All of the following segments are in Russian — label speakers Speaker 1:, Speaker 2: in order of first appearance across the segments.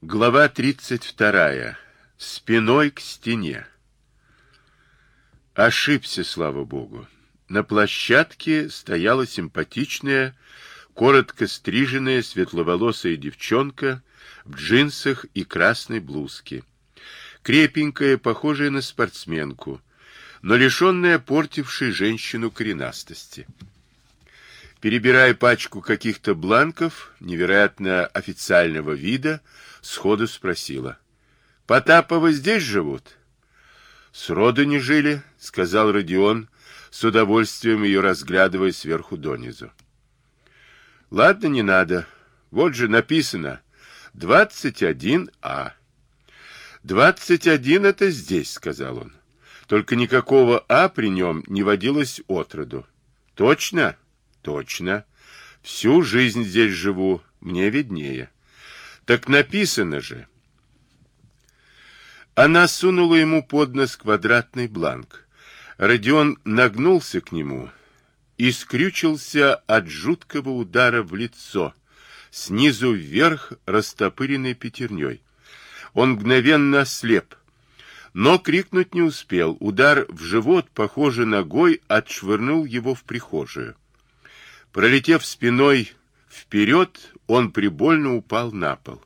Speaker 1: Глава 32. Спиной к стене. Ошибся, слава богу. На площадке стояла симпатичная, коротко стриженная, светловолосая девчонка в джинсах и красной блузке. Крепенькая, похожая на спортсменку, но лишенная портившей женщину коренастости. Перебирая пачку каких-то бланков, невероятно официального вида, сходу спросила. — Потаповы здесь живут? — Сроду не жили, — сказал Родион, с удовольствием ее разглядывая сверху донизу. — Ладно, не надо. Вот же написано. Двадцать один А. Двадцать один это здесь, — сказал он. Только никакого А при нем не водилось отроду. Точно? — Точно. Всю жизнь здесь живу, мне виднее. Так написано же. Она сунула ему под нос квадратный бланк. Родион нагнулся к нему и скрючился от жуткого удара в лицо, снизу вверх растопыренной пятерней. Он мгновенно ослеп, но крикнуть не успел. Удар в живот, похоже, ногой отшвырнул его в прихожую. Пролетев спиной вперед, он прибольно упал на пол.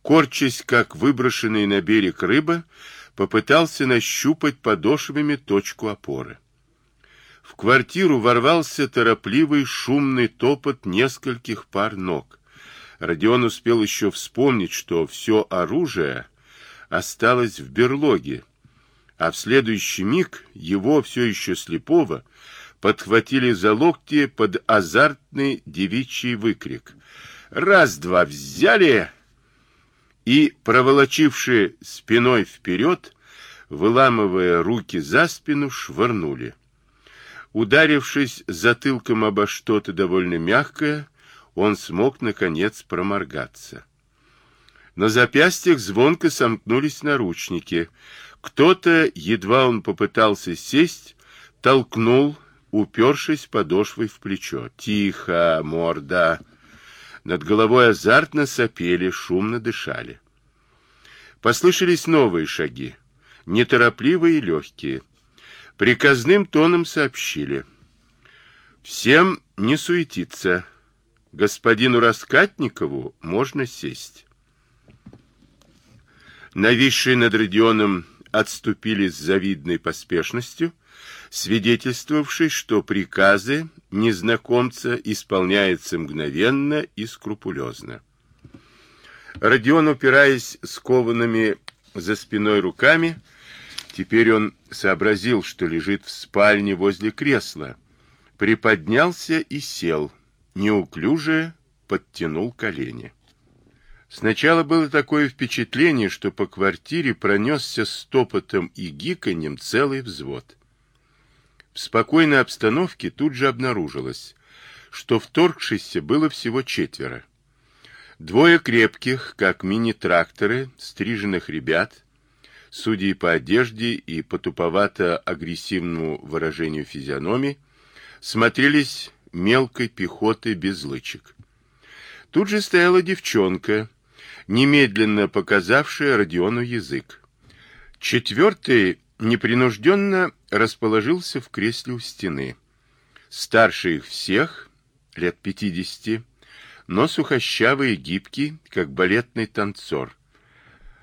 Speaker 1: Корчась, как выброшенный на берег рыба, попытался нащупать подошвами точку опоры. В квартиру ворвался торопливый шумный топот нескольких пар ног. Родион успел еще вспомнить, что все оружие осталось в берлоге, а в следующий миг его, все еще слепого, подхватили за локти под азартный девичий выкрик. «Раз-два взяли!» И, проволочивши спиной вперед, выламывая руки за спину, швырнули. Ударившись затылком обо что-то довольно мягкое, он смог, наконец, проморгаться. На запястьях звонко сомкнулись наручники. Кто-то, едва он попытался сесть, толкнул, упершись подошвой в плечо. «Тихо, морда!» Над головой азартно сопели, шумно дышали. Послышались новые шаги, неторопливые и легкие. Приказным тоном сообщили. «Всем не суетиться. Господину Раскатникову можно сесть». Нависшие над Родионом отступили с завидной поспешностью, свидетельствовавший, что приказы незнакомца исполняются мгновенно и скрупулезно. Родион, упираясь скованными за спиной руками, теперь он сообразил, что лежит в спальне возле кресла, приподнялся и сел, неуклюже подтянул колени. Сначала было такое впечатление, что по квартире пронесся стопотом и гиканьем целый взвод. В спокойной обстановке тут же обнаружилось, что вторгшихся было всего четверо. Двое крепких, как мини-тракторы, стриженных ребят, судя по одежде и по туповато-агрессивному выражению физиономии, смотрелись мелкой пехотой без лычек. Тут же стояла девчонка, немедленно показавшая Родиону язык. Четвертый непринужденно расположился в кресле у стены. Старше их всех, лет пятидесяти, но сухощавый и гибкий, как балетный танцор,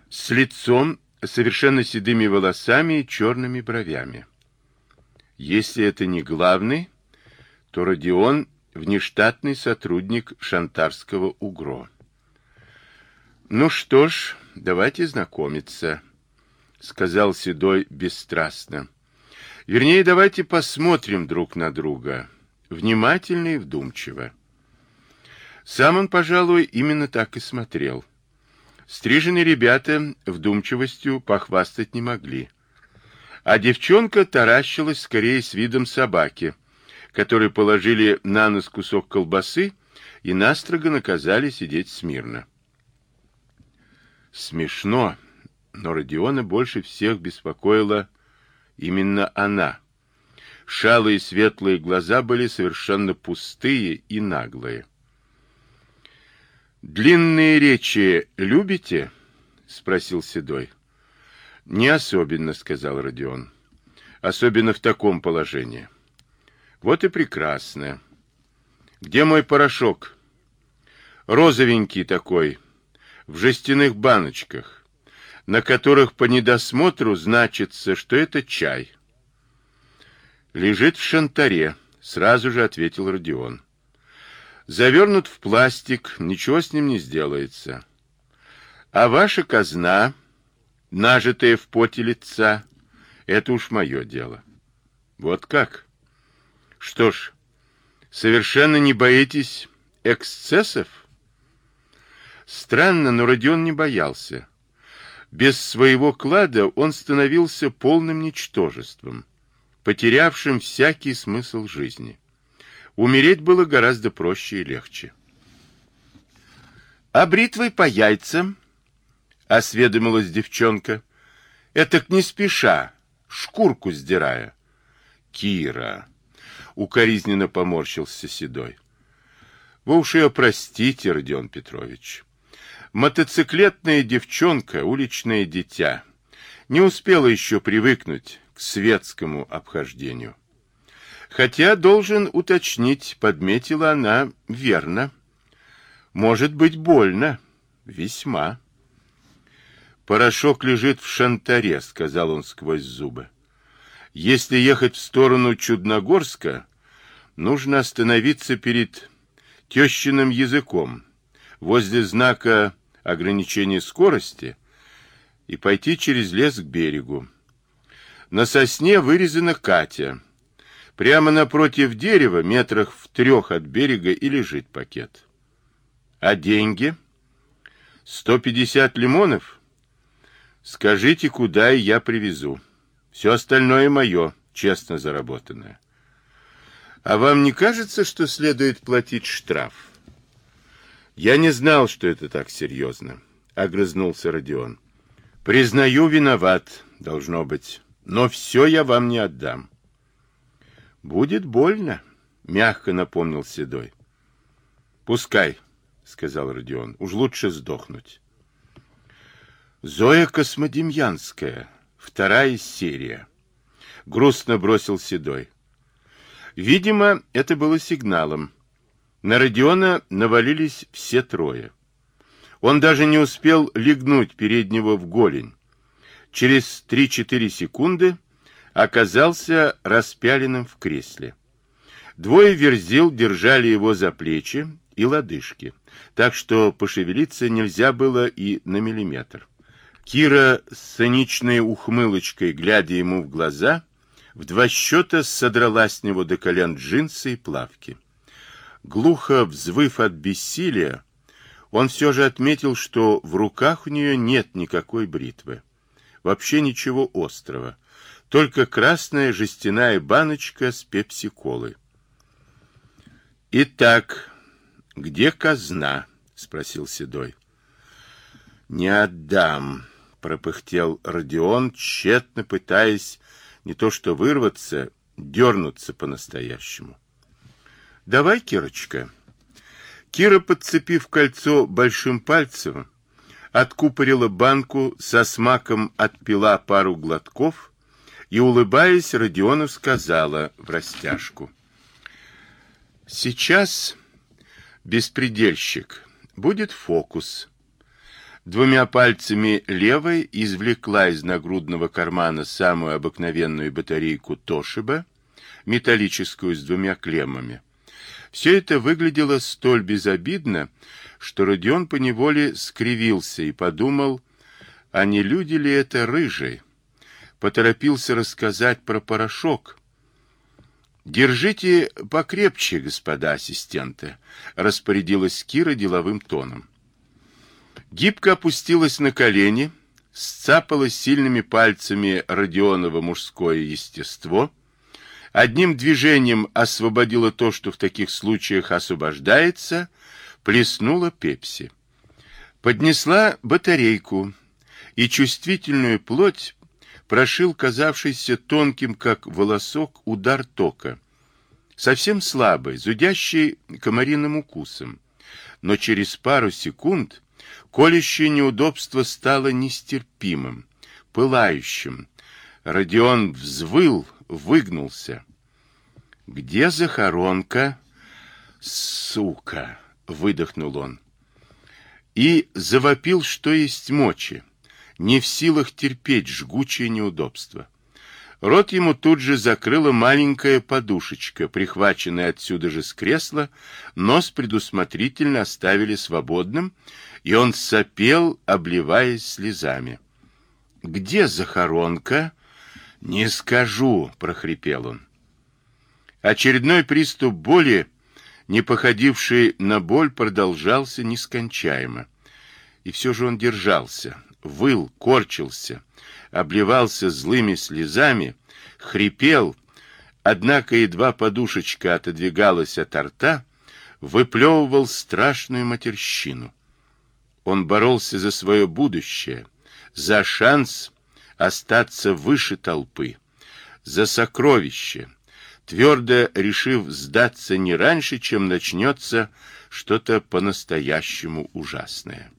Speaker 1: с лицом, совершенно седыми волосами и черными бровями. Если это не главный, то Родион — внештатный сотрудник шантарского УГРО. Ну что ж, давайте знакомиться, — сказал Седой бесстрастно. Вернее, давайте посмотрим друг на друга, внимательно и вдумчиво. Сам он, пожалуй, именно так и смотрел. Стриженные ребята вдумчивостью похвастать не могли. А девчонка таращилась скорее с видом собаки, которой положили на нос кусок колбасы и настрого наказали сидеть смирно. Смешно, но Родиона больше всех беспокоила Именно она. Шалые светлые глаза были совершенно пустые и наглые. Длинные речи любите? спросил Седой. Не особенно, сказал Родион. Особенно в таком положении. Вот и прекрасно. Где мой порошок? Розовенький такой, в жестяных баночках, на которых по недосмотру значится, что это чай. Лежит в шантаре, сразу же ответил Родион. Завернут в пластик, ничего с ним не сделается. А ваша казна, нажитая в поте лица, это уж мое дело. Вот как? Что ж, совершенно не боитесь эксцессов? Странно, но Родион не боялся. Без своего клада он становился полным ничтожеством, потерявшим всякий смысл жизни. Умереть было гораздо проще и легче. «А бритвой по яйцам?» — осведомилась девчонка. «Этак не спеша, шкурку сдирая». «Кира!» — укоризненно поморщился Седой. «Вы уж ее простите, Родион Петрович. Мотоциклетная девчонка, уличное дитя, не успела еще привыкнуть к светскому обхождению. Хотя, должен уточнить, подметила она верно. Может быть больно. Весьма. Порошок лежит в шантаре, сказал он сквозь зубы. Если ехать в сторону Чудногорска, нужно остановиться перед тещиным языком, возле знака ограничения скорости, и пойти через лес к берегу. На сосне вырезана Катя. Прямо напротив дерева, метрах в трех от берега, и лежит пакет. А деньги? 150 лимонов? Скажите, куда, я привезу. Все остальное мое, честно заработанное. А вам не кажется, что следует платить штраф? Я не знал, что это так серьезно, — огрызнулся Родион. Признаю, виноват, должно быть, но все я вам не отдам. Будет больно, мягко напомнил Седой. Пускай, сказал Родион, уж лучше сдохнуть. Зоя Космодемьянская, вторая серия. Грустно бросил Седой. Видимо, это было сигналом. На Родиона навалились все трое. Он даже не успел легнуть переднего в голень. Через 3-4 секунды оказался распяленным в кресле. Двое верзил держали его за плечи и лодыжки, так что пошевелиться нельзя было и на миллиметр. Кира с циничной ухмылочкой, глядя ему в глаза, в два счета содрала с него до колен джинсы и плавки. Глухо взвыв от бессилия, он все же отметил, что в руках у нее нет никакой бритвы. Вообще ничего острого только красная жестяная баночка с пепси-колы. «Итак, где казна?» — спросил Седой. «Не отдам», — пропыхтел Родион, тщетно пытаясь не то что вырваться, дернуться по-настоящему. «Давай, Кирочка». Кира, подцепив кольцо большим пальцем, откупорила банку, со смаком отпила пару глотков и, улыбаясь, Родионов сказала в растяжку. «Сейчас, беспредельщик, будет фокус». Двумя пальцами левой извлекла из нагрудного кармана самую обыкновенную батарейку Тошиба, металлическую с двумя клеммами. Все это выглядело столь безобидно, что Родион поневоле скривился и подумал, а не люди ли это рыжие? поторопился рассказать про порошок. «Держите покрепче, господа ассистенты», — распорядилась Кира деловым тоном. Гибко опустилась на колени, сцапала сильными пальцами Родионова мужское естество, одним движением освободила то, что в таких случаях освобождается, плеснула пепси. Поднесла батарейку, и чувствительную плоть прошил казавшийся тонким, как волосок, удар тока. Совсем слабый, зудящий комариным укусом, но через пару секунд колющее неудобство стало нестерпимым, пылающим. Родион взвыл, выгнулся. «Где захоронка?» «Сука!» — выдохнул он. И завопил, что есть мочи, не в силах терпеть жгучее неудобство. Рот ему тут же закрыла маленькая подушечка, прихваченная отсюда же с кресла, нос предусмотрительно оставили свободным, и он сопел, обливаясь слезами. «Где захоронка?» «Не скажу», — прохрипел он. Очередной приступ боли, не походивший на боль, продолжался нескончаемо. И все же он держался, выл, корчился, обливался злыми слезами, хрипел, однако едва подушечка отодвигалась от рта, выплевывал страшную матерщину. Он боролся за свое будущее, за шанс остаться выше толпы, за сокровище, твердо решив сдаться не раньше, чем начнется что-то по-настоящему ужасное.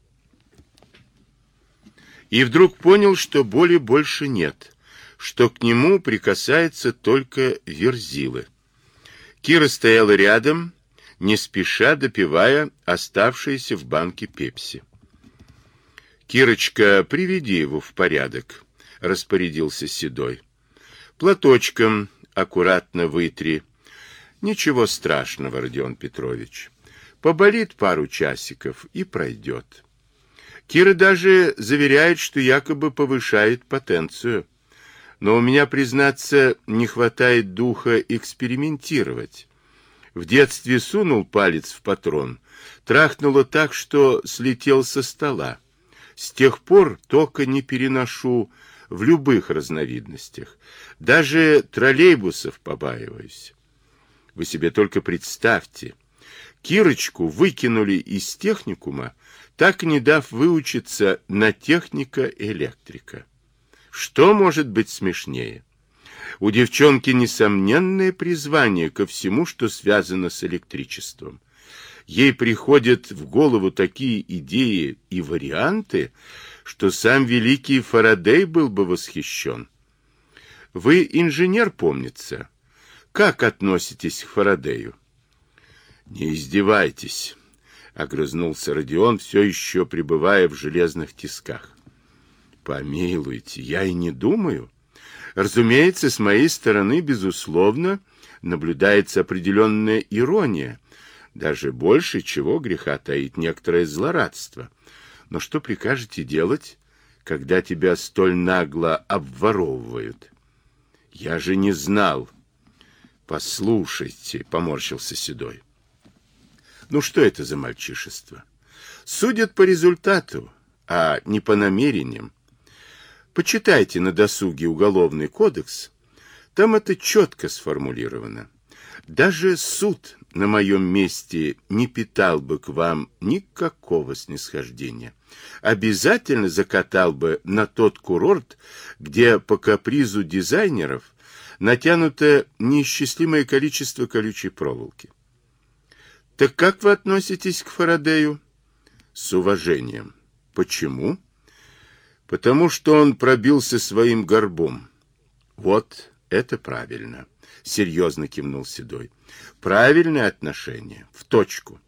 Speaker 1: И вдруг понял, что боли больше нет, что к нему прикасается только верзилы. Кира стояла рядом, не спеша допивая оставшиеся в банке пепси. «Кирочка, приведи его в порядок», — распорядился Седой. «Платочком аккуратно вытри. Ничего страшного, Родион Петрович. Поболит пару часиков и пройдет». Кира даже заверяет, что якобы повышает потенцию. Но у меня, признаться, не хватает духа экспериментировать. В детстве сунул палец в патрон, трахнуло так, что слетел со стола. С тех пор тока не переношу в любых разновидностях. Даже троллейбусов побаиваюсь. Вы себе только представьте. Кирочку выкинули из техникума, так не дав выучиться на техника-электрика. Что может быть смешнее? У девчонки несомненное призвание ко всему, что связано с электричеством ей приходят в голову такие идеи и варианты, что сам великий Фарадей был бы восхищен. Вы инженер, помнится. Как относитесь к Фарадею? Не издевайтесь, огрызнулся Родион, все еще пребывая в железных тисках. Помилуйте, я и не думаю. Разумеется, с моей стороны, безусловно, наблюдается определенная ирония, даже больше, чего греха таит некоторое злорадство. Но что прикажете делать, когда тебя столь нагло обворовывают? Я же не знал. Послушайте, поморщился Седой. Ну что это за мальчишество? Судят по результату, а не по намерениям. Почитайте на досуге Уголовный кодекс, там это четко сформулировано. Даже суд на моем месте не питал бы к вам никакого снисхождения. Обязательно закатал бы на тот курорт, где по капризу дизайнеров натянуто неисчислимое количество колючей проволоки. Так как вы относитесь к Фарадею? С уважением. Почему? Потому что он пробился своим горбом. Вот это правильно. — серьезно кивнул Седой. «Правильное отношение, в точку.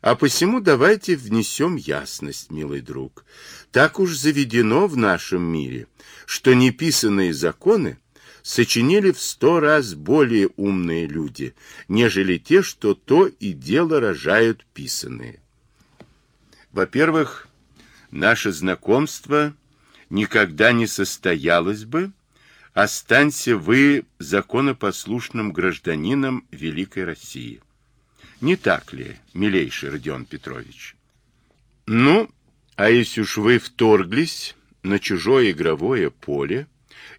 Speaker 1: А посему давайте внесем ясность, милый друг. Так уж заведено в нашем мире, что неписанные законы сочинили в сто раз более умные люди, нежели те, что то и дело рожают писанные. Во-первых, наше знакомство никогда не состоялось бы, Останься вы законопослушным гражданином Великой России. Не так ли, милейший Родион Петрович? Ну, а если уж вы вторглись на чужое игровое поле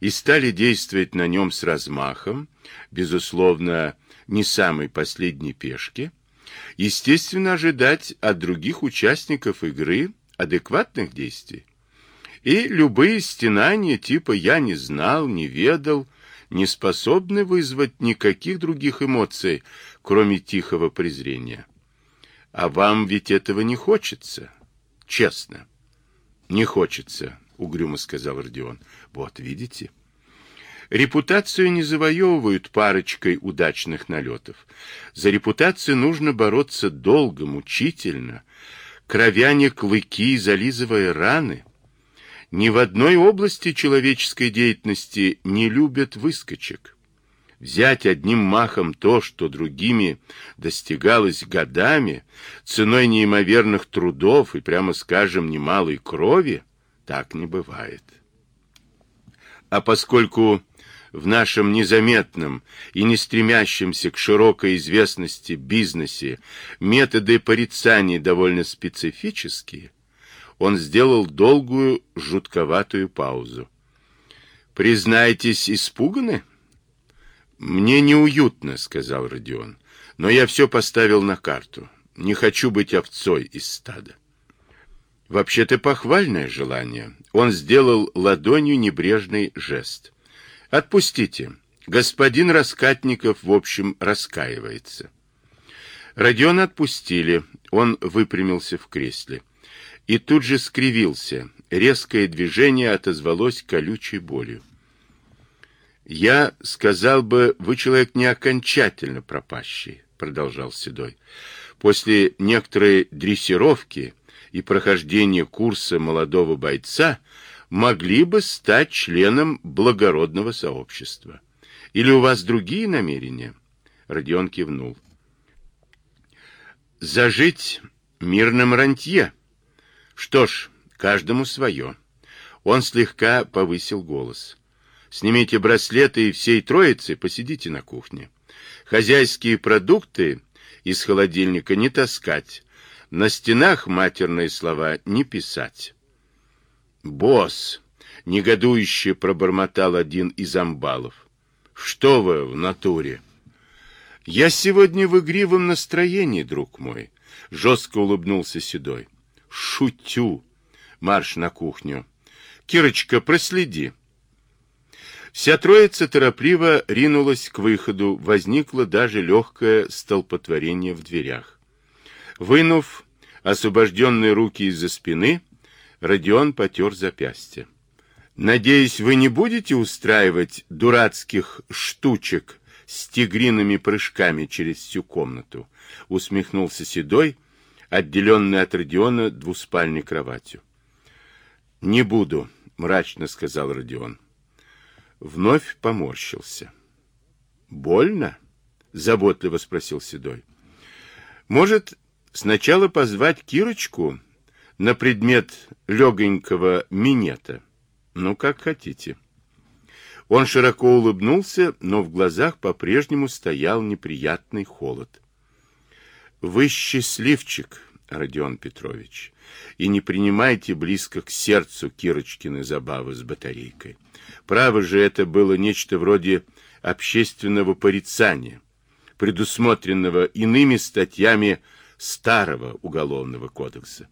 Speaker 1: и стали действовать на нем с размахом, безусловно, не самой последней пешки, естественно, ожидать от других участников игры адекватных действий. И любые стенания типа «я не знал», «не ведал» не способны вызвать никаких других эмоций, кроме тихого презрения. А вам ведь этого не хочется? Честно. Не хочется, угрюмо сказал Родион. Вот, видите? Репутацию не завоевывают парочкой удачных налетов. За репутацию нужно бороться долго, мучительно, кровяне клыки, зализывая раны. Ни в одной области человеческой деятельности не любят выскочек. Взять одним махом то, что другими достигалось годами, ценой неимоверных трудов и, прямо скажем, немалой крови, так не бывает. А поскольку в нашем незаметном и не стремящемся к широкой известности бизнесе методы порицания довольно специфические, он сделал долгую, жутковатую паузу. «Признайтесь, испуганы?» «Мне неуютно», — сказал Родион, — «но я все поставил на карту. Не хочу быть овцой из стада». Вообще-то похвальное желание. Он сделал ладонью небрежный жест. Отпустите. Господин Раскатников, в общем, раскаивается. Родиона отпустили. Он выпрямился в кресле. И тут же скривился. Резкое движение отозвалось колючей болью. «Я сказал бы, вы человек не окончательно пропащий», — продолжал Седой. «После некоторой дрессировки и прохождения курса молодого бойца могли бы стать членом благородного сообщества. Или у вас другие намерения? Родион кивнул. Зажить мирным рантье. Что ж, каждому свое. Он слегка повысил голос. Снимите браслеты и всей троицы посидите на кухне. Хозяйские продукты из холодильника не таскать. На стенах матерные слова не писать. «Босс!» — негодующе пробормотал один из амбалов. «Что вы в натуре?» «Я сегодня в игривом настроении, друг мой», — жестко улыбнулся Седой. «Шутю! Марш на кухню! Кирочка, проследи!» Вся троица торопливо ринулась к выходу, возникло даже легкое столпотворение в дверях. Вынув освобожденные руки из-за спины, Родион потер запястье. «Надеюсь, вы не будете устраивать дурацких штучек с тигриными прыжками через всю комнату?» — усмехнулся Седой, отделенный от Родиона двуспальной кроватью. «Не буду», — мрачно сказал Родион. Вновь поморщился. «Больно?» — заботливо спросил Седой. «Может, сначала позвать Кирочку на предмет легонького минета. Ну, как хотите. Он широко улыбнулся, но в глазах по-прежнему стоял неприятный холод. Вы счастливчик, Родион Петрович, и не принимайте близко к сердцу Кирочкины забавы с батарейкой. Право же это было нечто вроде общественного порицания, предусмотренного иными статьями старого уголовного кодекса.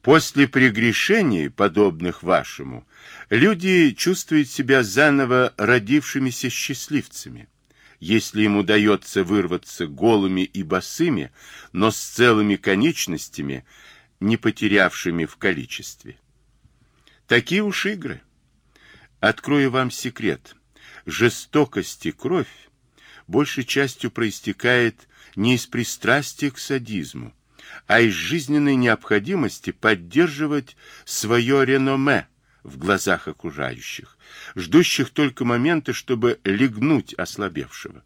Speaker 1: После прегрешений, подобных вашему, люди чувствуют себя заново родившимися счастливцами. Если им удается вырваться голыми и босыми, но с целыми конечностями, не потерявшими в количестве. Такие уж игры. Открою вам секрет. Жестокость и кровь большей частью проистекает не из пристрастия к садизму, а из жизненной необходимости поддерживать свое реноме в глазах окружающих, ждущих только момента, чтобы легнуть ослабевшего.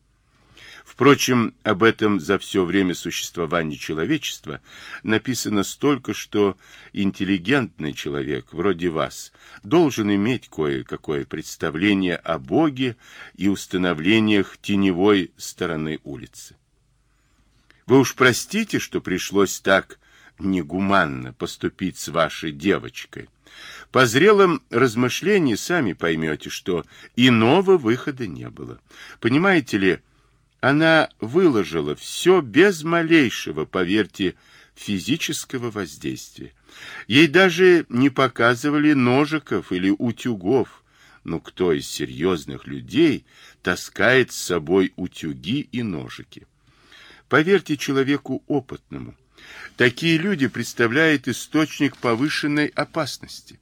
Speaker 1: Впрочем, об этом за все время существования человечества написано столько, что интеллигентный человек, вроде вас, должен иметь кое-какое представление о Боге и установлениях теневой стороны улицы. Вы уж простите, что пришлось так негуманно поступить с вашей девочкой. По зрелым размышлениям сами поймете, что иного выхода не было. Понимаете ли, она выложила все без малейшего, поверьте, физического воздействия. Ей даже не показывали ножиков или утюгов. Но кто из серьезных людей таскает с собой утюги и ножики? Поверьте человеку опытному, Такие люди представляют источник повышенной опасности.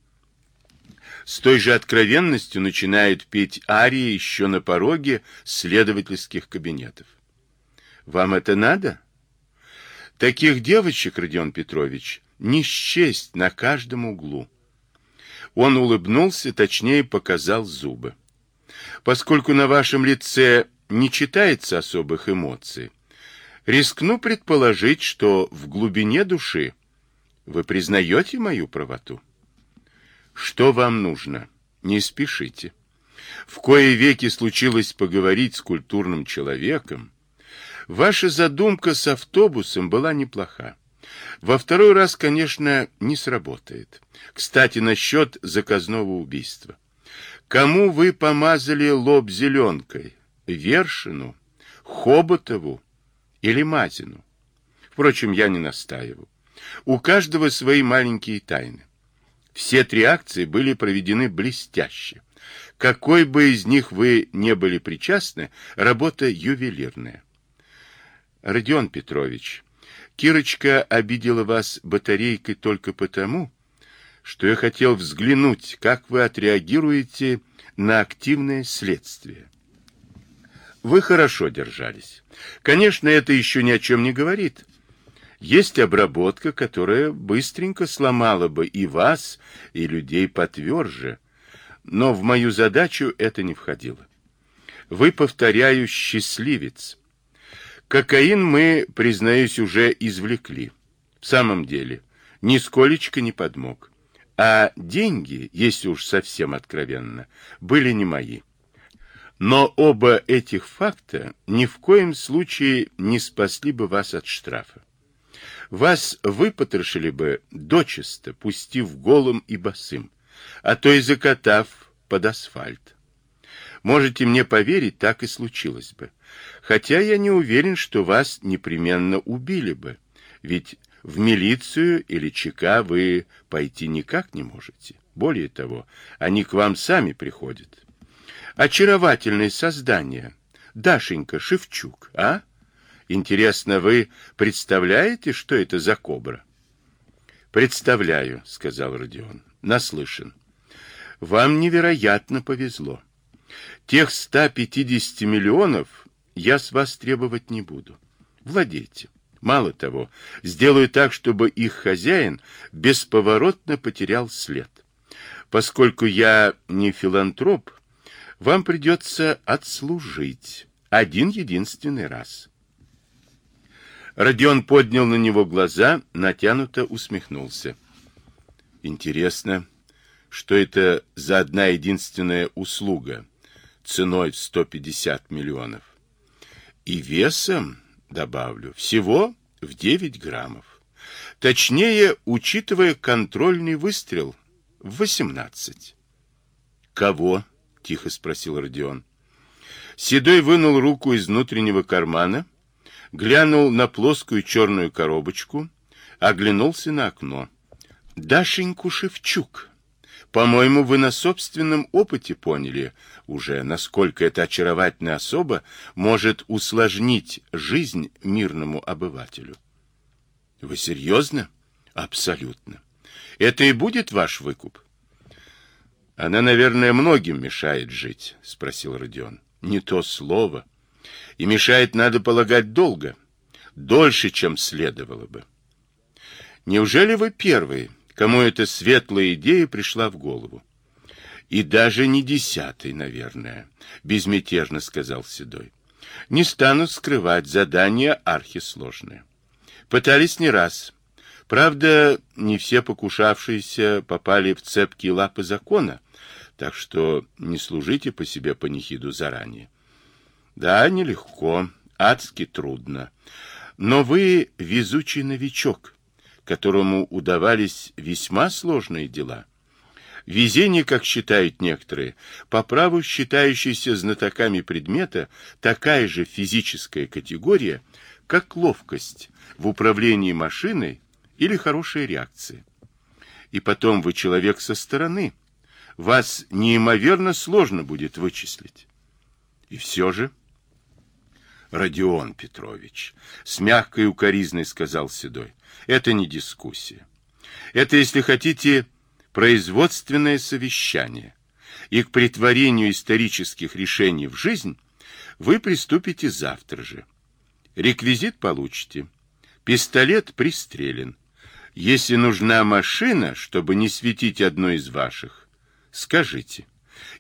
Speaker 1: С той же откровенностью начинают петь арии еще на пороге следовательских кабинетов. Вам это надо? Таких девочек, Родион Петрович, не счесть на каждом углу. Он улыбнулся, точнее показал зубы. Поскольку на вашем лице не читается особых эмоций, рискну предположить, что в глубине души вы признаете мою правоту. Что вам нужно? Не спешите. В кое веки случилось поговорить с культурным человеком. Ваша задумка с автобусом была неплоха. Во второй раз, конечно, не сработает. Кстати, насчет заказного убийства. Кому вы помазали лоб зеленкой? Вершину, Хоботову или Мазину? Впрочем, я не настаиваю. У каждого свои маленькие тайны. Все три акции были проведены блестяще. Какой бы из них вы не были причастны, работа ювелирная. Родион Петрович, Кирочка обидела вас батарейкой только потому, что я хотел взглянуть, как вы отреагируете на активное следствие. Вы хорошо держались. Конечно, это еще ни о чем не говорит. Есть обработка, которая быстренько сломала бы и вас, и людей потверже. Но в мою задачу это не входило. Вы, повторяю, счастливец. Кокаин мы, признаюсь, уже извлекли. В самом деле, нисколечко не подмог. А деньги, если уж совсем откровенно, были не мои. Но оба этих факта ни в коем случае не спасли бы вас от штрафа. Вас выпотрошили бы дочисто, пустив голым и босым, а то и закатав под асфальт. Можете мне поверить, так и случилось бы. Хотя я не уверен, что вас непременно убили бы, ведь в милицию или ЧК вы пойти никак не можете. Более того, они к вам сами приходят. Очаровательное создание, Дашенька Шевчук, а? Интересно, вы представляете, что это за кобра? Представляю, сказал Родион. Наслышан. Вам невероятно повезло. Тех 150 миллионов я с вас требовать не буду. Владейте. Мало того, сделаю так, чтобы их хозяин бесповоротно потерял след. Поскольку я не филантроп, вам придется отслужить один единственный раз. Родион поднял на него глаза, натянуто усмехнулся. Интересно, что это за одна единственная услуга ценой в 150 миллионов? И весом, добавлю, всего в 9 граммов. Точнее, учитывая контрольный выстрел, в 18. «Кого?» — тихо спросил Родион. Седой вынул руку из внутреннего кармана глянул на плоскую черную коробочку, оглянулся на окно. «Дашеньку Шевчук, по-моему, вы на собственном опыте поняли уже, насколько эта очаровательная особа может усложнить жизнь мирному обывателю». «Вы серьезно?» «Абсолютно. Это и будет ваш выкуп?» «Она, наверное, многим мешает жить», — спросил Родион. «Не то слово» и мешает, надо полагать, долго, дольше, чем следовало бы. Неужели вы первый, кому эта светлая идея пришла в голову? И даже не десятый, наверное, безмятежно сказал Седой. Не стану скрывать, задание архисложное. Пытались не раз. Правда, не все покушавшиеся попали в цепкие лапы закона, так что не служите по себе панихиду заранее. Да, нелегко, адски трудно. Но вы везучий новичок, которому удавались весьма сложные дела. Везение, как считают некоторые, по праву считающиеся знатоками предмета, такая же физическая категория, как ловкость в управлении машиной или хорошая реакция. И потом вы человек со стороны. Вас неимоверно сложно будет вычислить. И все же... Родион Петрович, с мягкой укоризной сказал Седой, это не дискуссия. Это, если хотите, производственное совещание. И к притворению исторических решений в жизнь вы приступите завтра же. Реквизит получите. Пистолет пристрелен. Если нужна машина, чтобы не светить одной из ваших, скажите.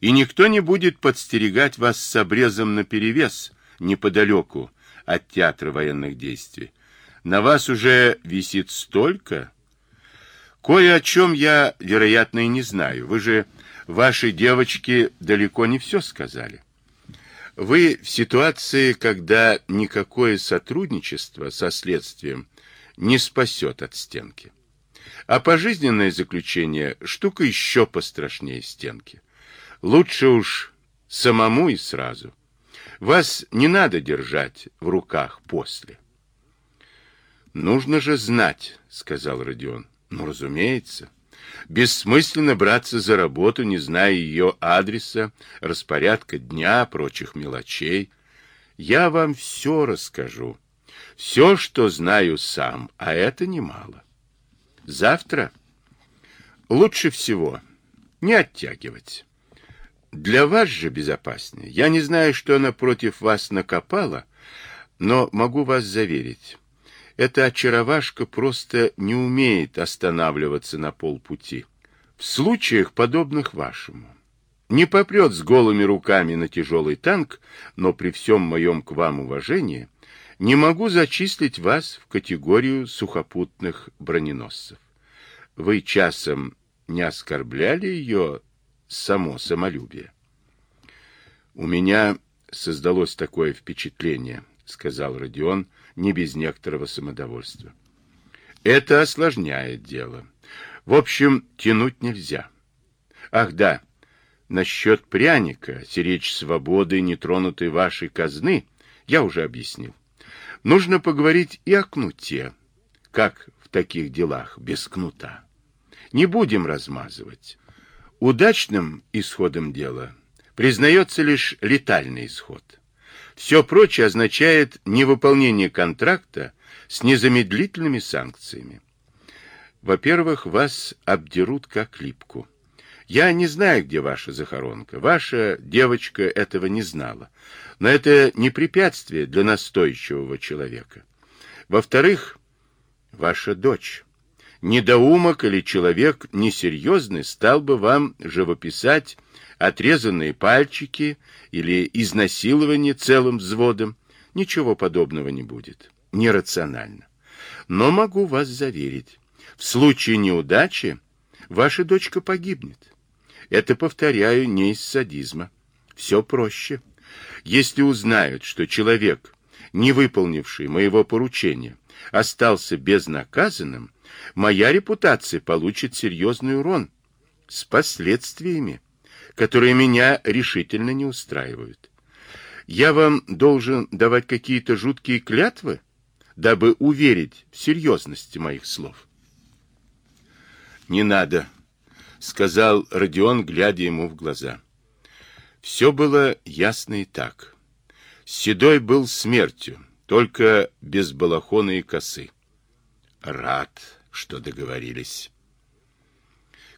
Speaker 1: И никто не будет подстерегать вас с обрезом наперевес, неподалеку от театра военных действий. На вас уже висит столько. Кое о чем я, вероятно, и не знаю. Вы же вашей девочке далеко не все сказали. Вы в ситуации, когда никакое сотрудничество со следствием не спасет от стенки. А пожизненное заключение – штука еще пострашнее стенки. Лучше уж самому и сразу. Вас не надо держать в руках после. Нужно же знать, сказал Родион. Ну, разумеется. Бессмысленно браться за работу, не зная ее адреса, распорядка дня, прочих мелочей. Я вам все расскажу. Все, что знаю сам, а это немало. Завтра лучше всего не оттягивать. Для вас же безопаснее. Я не знаю, что она против вас накопала, но могу вас заверить. Эта очаровашка просто не умеет останавливаться на полпути. В случаях, подобных вашему. Не попрет с голыми руками на тяжелый танк, но при всем моем к вам уважении не могу зачислить вас в категорию сухопутных броненосцев. Вы часом не оскорбляли ее само самолюбие. У меня создалось такое впечатление, сказал Родион, не без некоторого самодовольства. Это осложняет дело. В общем, тянуть нельзя. Ах да, насчет пряника, сиречь свободы, нетронутой вашей казны, я уже объяснил. Нужно поговорить и о кнуте. Как в таких делах без кнута? Не будем размазывать. Удачным исходом дела признается лишь летальный исход. Все прочее означает невыполнение контракта с незамедлительными санкциями. Во-первых, вас обдерут как липку. Я не знаю, где ваша захоронка. Ваша девочка этого не знала. Но это не препятствие для настойчивого человека. Во-вторых, ваша дочь недоумок или человек несерьезный стал бы вам живописать отрезанные пальчики или изнасилование целым взводом. Ничего подобного не будет. Нерационально. Но могу вас заверить, в случае неудачи ваша дочка погибнет. Это, повторяю, не из садизма. Все проще. Если узнают, что человек, не выполнивший моего поручения, остался безнаказанным, моя репутация получит серьезный урон с последствиями, которые меня решительно не устраивают. Я вам должен давать какие-то жуткие клятвы, дабы уверить в серьезности моих слов. Не надо, сказал Родион, глядя ему в глаза. Все было ясно и так. Седой был смертью, только без балахона и косы. Рад, что договорились.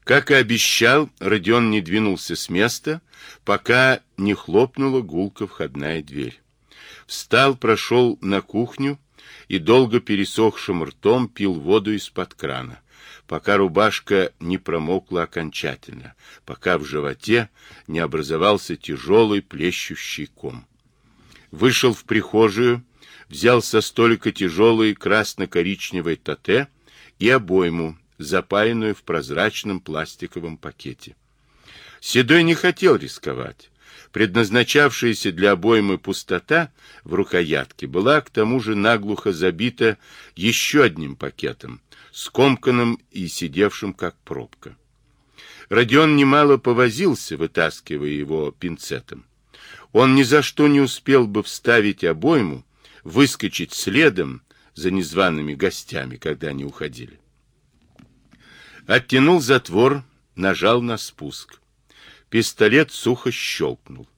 Speaker 1: Как и обещал, Родион не двинулся с места, пока не хлопнула гулко входная дверь. Встал, прошел на кухню и долго пересохшим ртом пил воду из-под крана, пока рубашка не промокла окончательно, пока в животе не образовался тяжелый плещущий ком. Вышел в прихожую, взял со столика тяжелый красно-коричневый тате и обойму, запаянную в прозрачном пластиковом пакете. Седой не хотел рисковать. Предназначавшаяся для обоймы пустота в рукоятке была к тому же наглухо забита еще одним пакетом, скомканным и сидевшим как пробка. Родион немало повозился, вытаскивая его пинцетом. Он ни за что не успел бы вставить обойму, выскочить следом за незваными гостями, когда они уходили. Оттянул затвор, нажал на спуск. Пистолет сухо щелкнул.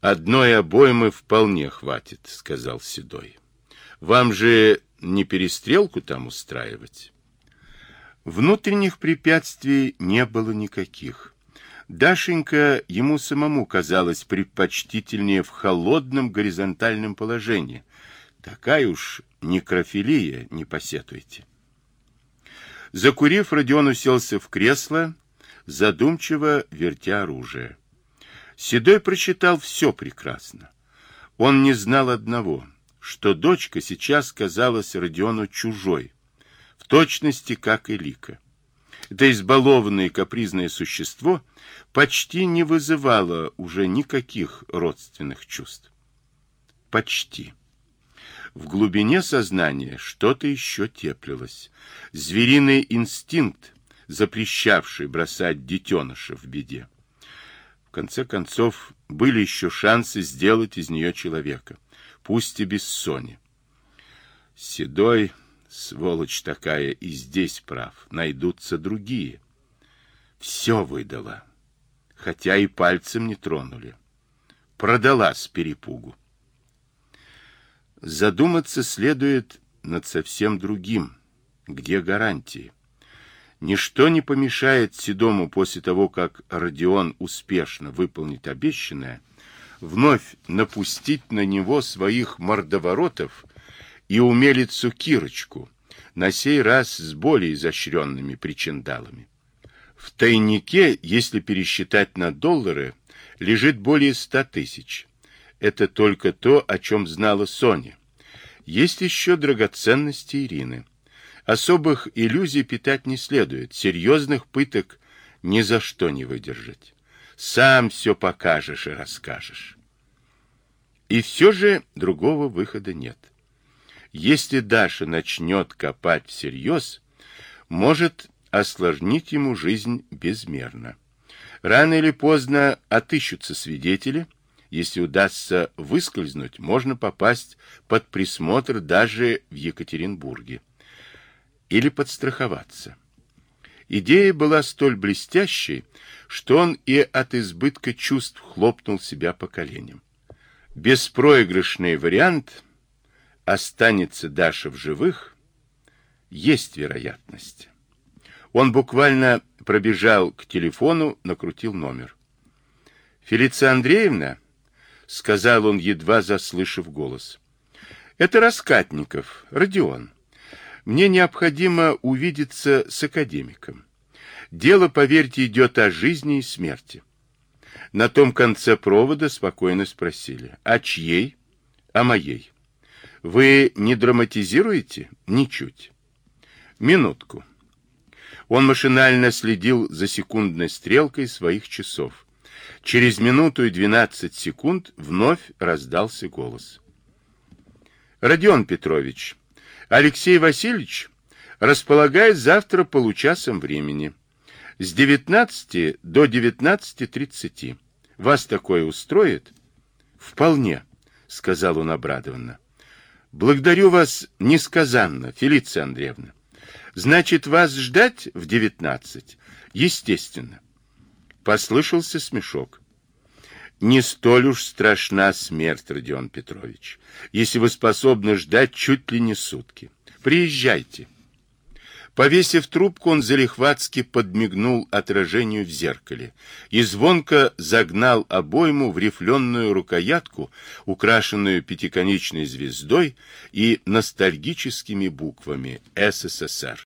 Speaker 1: Одной обоймы вполне хватит, сказал Седой. Вам же не перестрелку там устраивать? Внутренних препятствий не было никаких. Дашенька ему самому казалась предпочтительнее в холодном горизонтальном положении. Такая уж некрофилия, не посетуйте. Закурив, Родион уселся в кресло, задумчиво вертя оружие. Седой прочитал все прекрасно. Он не знал одного, что дочка сейчас казалась Родиону чужой, в точности, как и Лика. Это избалованное капризное существо почти не вызывало уже никаких родственных чувств. Почти. В глубине сознания что-то еще теплилось. Звериный инстинкт, запрещавший бросать детеныша в беде. В конце концов, были еще шансы сделать из нее человека, пусть и без Сони. Седой Сволочь такая и здесь прав. Найдутся другие. Все выдала. Хотя и пальцем не тронули. Продала с перепугу. Задуматься следует над совсем другим. Где гарантии? Ничто не помешает Седому после того, как Родион успешно выполнит обещанное, вновь напустить на него своих мордоворотов и умелицу Кирочку, на сей раз с более изощренными причиндалами. В тайнике, если пересчитать на доллары, лежит более ста тысяч. Это только то, о чем знала Соня. Есть еще драгоценности Ирины. Особых иллюзий питать не следует, серьезных пыток ни за что не выдержать. Сам все покажешь и расскажешь. И все же другого выхода нет. Если Даша начнет копать всерьез, может осложнить ему жизнь безмерно. Рано или поздно отыщутся свидетели. Если удастся выскользнуть, можно попасть под присмотр даже в Екатеринбурге. Или подстраховаться. Идея была столь блестящей, что он и от избытка чувств хлопнул себя по коленям. Беспроигрышный вариант останется Даша в живых, есть вероятность. Он буквально пробежал к телефону, накрутил номер. «Фелиция Андреевна?» — сказал он, едва заслышав голос. «Это Раскатников, Родион. Мне необходимо увидеться с академиком. Дело, поверьте, идет о жизни и смерти». На том конце провода спокойно спросили. «А чьей?» «А моей». Вы не драматизируете? Ничуть. Минутку. Он машинально следил за секундной стрелкой своих часов. Через минуту и двенадцать секунд вновь раздался голос. Родион Петрович, Алексей Васильевич располагает завтра получасом времени. С 19 до 19.30. Вас такое устроит? Вполне, сказал он обрадованно. Благодарю вас несказанно, Фелиция Андреевна. Значит, вас ждать в девятнадцать? Естественно. Послышался смешок. Не столь уж страшна смерть, Родион Петрович, если вы способны ждать чуть ли не сутки. Приезжайте. Повесив трубку, он залихватски подмигнул отражению в зеркале и звонко загнал обойму в рифленую рукоятку, украшенную пятиконечной звездой и ностальгическими буквами СССР.